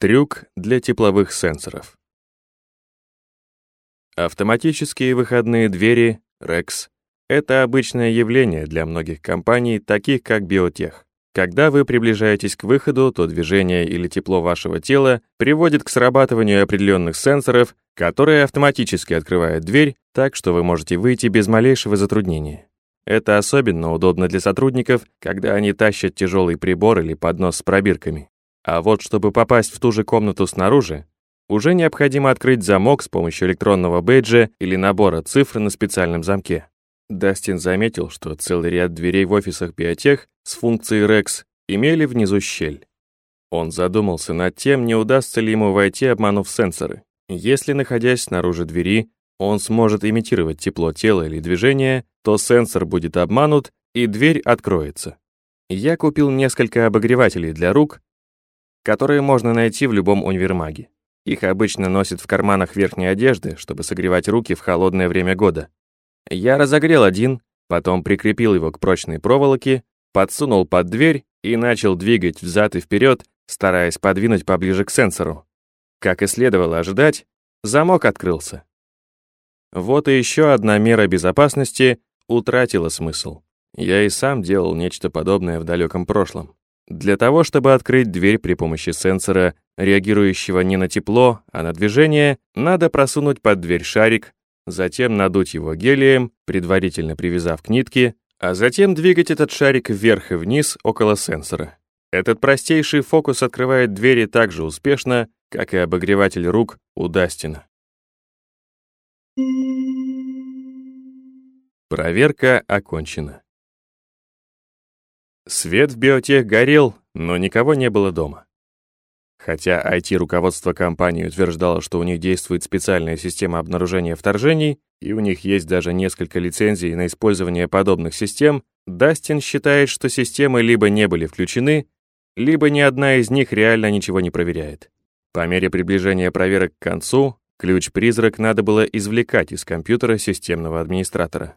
Трюк для тепловых сенсоров. Автоматические выходные двери, REX, это обычное явление для многих компаний, таких как Биотех. Когда вы приближаетесь к выходу, то движение или тепло вашего тела приводит к срабатыванию определенных сенсоров, которые автоматически открывают дверь, так что вы можете выйти без малейшего затруднения. Это особенно удобно для сотрудников, когда они тащат тяжелый прибор или поднос с пробирками. А вот чтобы попасть в ту же комнату снаружи, уже необходимо открыть замок с помощью электронного бейджа или набора цифр на специальном замке. Дастин заметил, что целый ряд дверей в офисах биотех с функцией REX имели внизу щель. Он задумался над тем, не удастся ли ему войти, обманув сенсоры. Если, находясь снаружи двери, он сможет имитировать тепло тела или движения, то сенсор будет обманут, и дверь откроется. Я купил несколько обогревателей для рук, которые можно найти в любом универмаге. Их обычно носят в карманах верхней одежды, чтобы согревать руки в холодное время года. Я разогрел один, потом прикрепил его к прочной проволоке, подсунул под дверь и начал двигать взад и вперед, стараясь подвинуть поближе к сенсору. Как и следовало ожидать, замок открылся. Вот и еще одна мера безопасности утратила смысл. Я и сам делал нечто подобное в далеком прошлом. Для того, чтобы открыть дверь при помощи сенсора, реагирующего не на тепло, а на движение, надо просунуть под дверь шарик, затем надуть его гелием, предварительно привязав к нитке, а затем двигать этот шарик вверх и вниз около сенсора. Этот простейший фокус открывает двери так же успешно, как и обогреватель рук у Дастина. Проверка окончена. Свет в биотех горел, но никого не было дома. Хотя IT-руководство компании утверждало, что у них действует специальная система обнаружения вторжений, и у них есть даже несколько лицензий на использование подобных систем, Дастин считает, что системы либо не были включены, либо ни одна из них реально ничего не проверяет. По мере приближения проверок к концу, ключ-призрак надо было извлекать из компьютера системного администратора.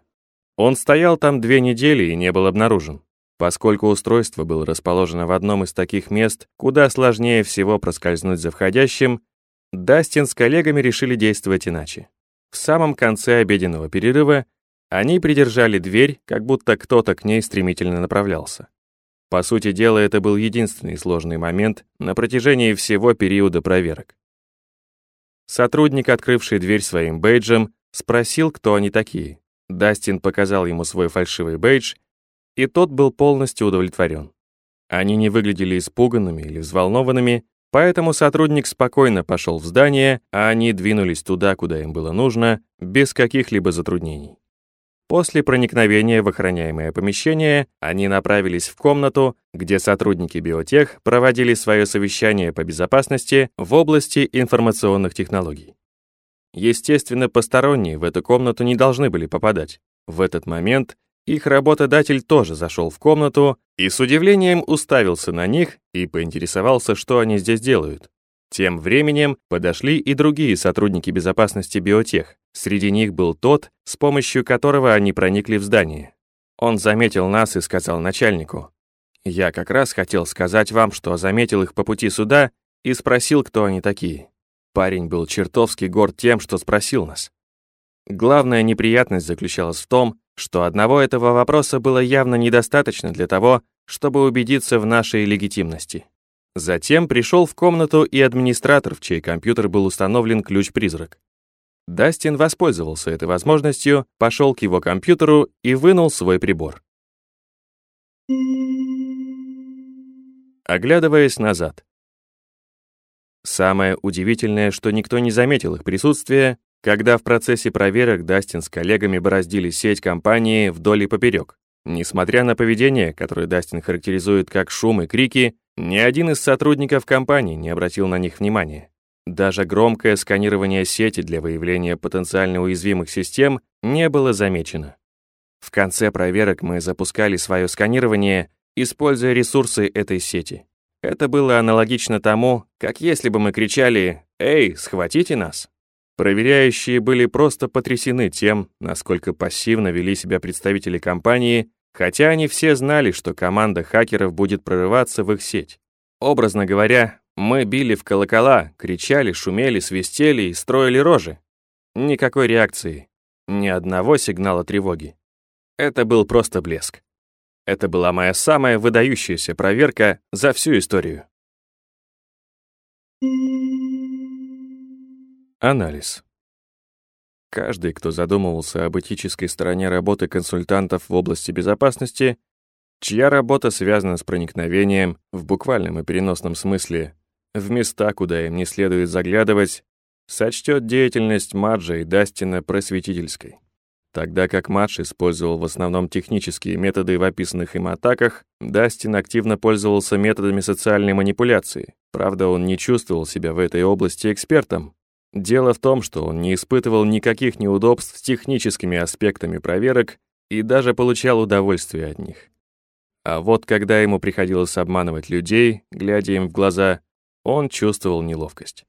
Он стоял там две недели и не был обнаружен. Поскольку устройство было расположено в одном из таких мест, куда сложнее всего проскользнуть за входящим, Дастин с коллегами решили действовать иначе. В самом конце обеденного перерыва они придержали дверь, как будто кто-то к ней стремительно направлялся. По сути дела, это был единственный сложный момент на протяжении всего периода проверок. Сотрудник, открывший дверь своим бейджем, спросил, кто они такие. Дастин показал ему свой фальшивый бейдж, и тот был полностью удовлетворен. Они не выглядели испуганными или взволнованными, поэтому сотрудник спокойно пошел в здание, а они двинулись туда, куда им было нужно, без каких-либо затруднений. После проникновения в охраняемое помещение они направились в комнату, где сотрудники биотех проводили свое совещание по безопасности в области информационных технологий. Естественно, посторонние в эту комнату не должны были попадать. В этот момент их работодатель тоже зашел в комнату и с удивлением уставился на них и поинтересовался, что они здесь делают. Тем временем подошли и другие сотрудники безопасности биотех. Среди них был тот, с помощью которого они проникли в здание. Он заметил нас и сказал начальнику. «Я как раз хотел сказать вам, что заметил их по пути сюда и спросил, кто они такие. Парень был чертовски горд тем, что спросил нас. Главная неприятность заключалась в том, что одного этого вопроса было явно недостаточно для того, чтобы убедиться в нашей легитимности. Затем пришел в комнату и администратор, в чей компьютер был установлен ключ-призрак. Дастин воспользовался этой возможностью, пошел к его компьютеру и вынул свой прибор. Оглядываясь назад. Самое удивительное, что никто не заметил их присутствия, когда в процессе проверок Дастин с коллегами бороздили сеть компании вдоль и поперек. Несмотря на поведение, которое Дастин характеризует как шум и крики, ни один из сотрудников компании не обратил на них внимания. Даже громкое сканирование сети для выявления потенциально уязвимых систем не было замечено. В конце проверок мы запускали свое сканирование, используя ресурсы этой сети. Это было аналогично тому, как если бы мы кричали «Эй, схватите нас!». Проверяющие были просто потрясены тем, насколько пассивно вели себя представители компании, хотя они все знали, что команда хакеров будет прорываться в их сеть. Образно говоря, мы били в колокола, кричали, шумели, свистели и строили рожи. Никакой реакции, ни одного сигнала тревоги. Это был просто блеск. Это была моя самая выдающаяся проверка за всю историю. Анализ. Каждый, кто задумывался об этической стороне работы консультантов в области безопасности, чья работа связана с проникновением, в буквальном и переносном смысле, в места, куда им не следует заглядывать, сочтет деятельность Маджа и Дастина просветительской. Тогда как Мадж использовал в основном технические методы в описанных им атаках, Дастин активно пользовался методами социальной манипуляции. Правда, он не чувствовал себя в этой области экспертом. Дело в том, что он не испытывал никаких неудобств с техническими аспектами проверок и даже получал удовольствие от них. А вот когда ему приходилось обманывать людей, глядя им в глаза, он чувствовал неловкость.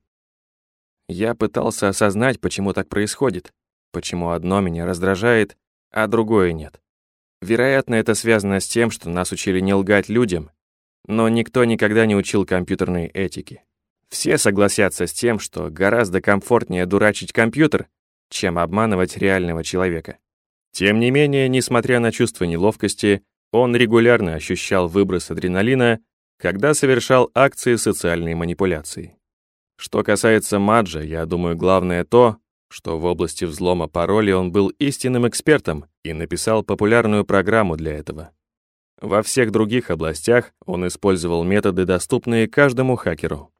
Я пытался осознать, почему так происходит, почему одно меня раздражает, а другое нет. Вероятно, это связано с тем, что нас учили не лгать людям, но никто никогда не учил компьютерной этике. Все согласятся с тем, что гораздо комфортнее дурачить компьютер, чем обманывать реального человека. Тем не менее, несмотря на чувство неловкости, он регулярно ощущал выброс адреналина, когда совершал акции социальной манипуляции. Что касается Маджа, я думаю, главное то, что в области взлома паролей он был истинным экспертом и написал популярную программу для этого. Во всех других областях он использовал методы, доступные каждому хакеру.